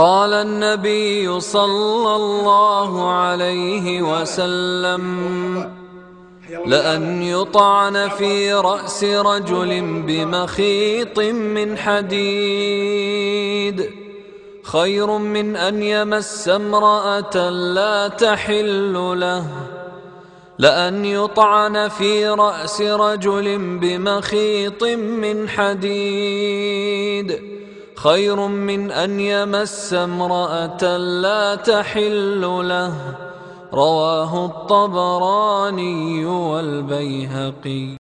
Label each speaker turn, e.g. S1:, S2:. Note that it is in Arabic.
S1: قال النبي صلى الله عليه وسلم لأن يطعن في رأس رجل بمخيط من حديد خير من أن يمس امرأة لا تحل له لأن يطعن في رأس رجل بمخيط من حديد. خير من أن يمس امرأة لا تحل له. رواه الطبراني والبيهقي.